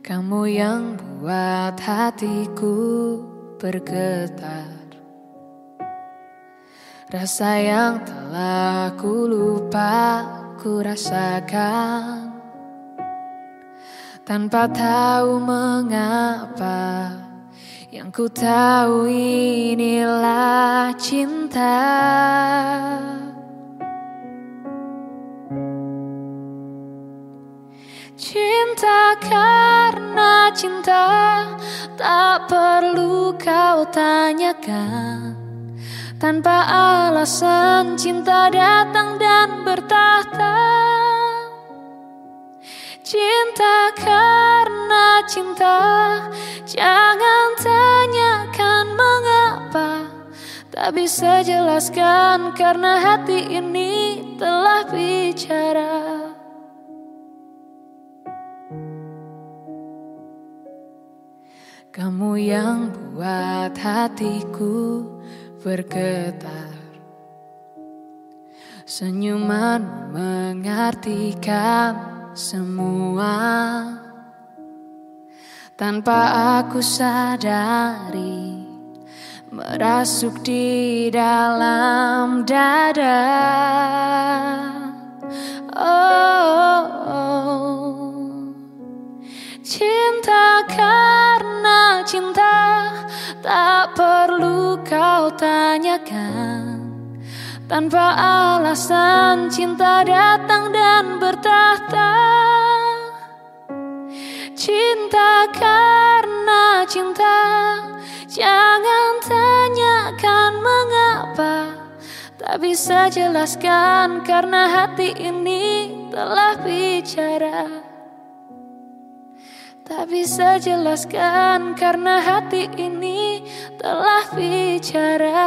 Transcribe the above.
Kamu yang buat hatiku bergetar. Rasa yang telah ku lupa ku rasakan. Tanpa tahu mengapa Yang ku tahu inilah cinta Cinta karena cinta tak perlu kau tanyakan. Tanpa alasan cinta datang dan bertahta. Cinta karena cinta Jangan tanyakan mengapa. Tak bisa jelaskan karena hati ini telah bicara Kamu yang buat hatiku bergetar. Senyuman mengartikan semua. Tanpa aku sadari Merasuk di dalam dada Tak perlu kau tanyakan. Tanpa alasan cinta datang dan bertahta. Cinta karena cinta Jangan tanyakan mengapa. Tak bisa jelaskan karena hati ini telah bicara. Tak bisa jelaskan karena hati ini telah bicara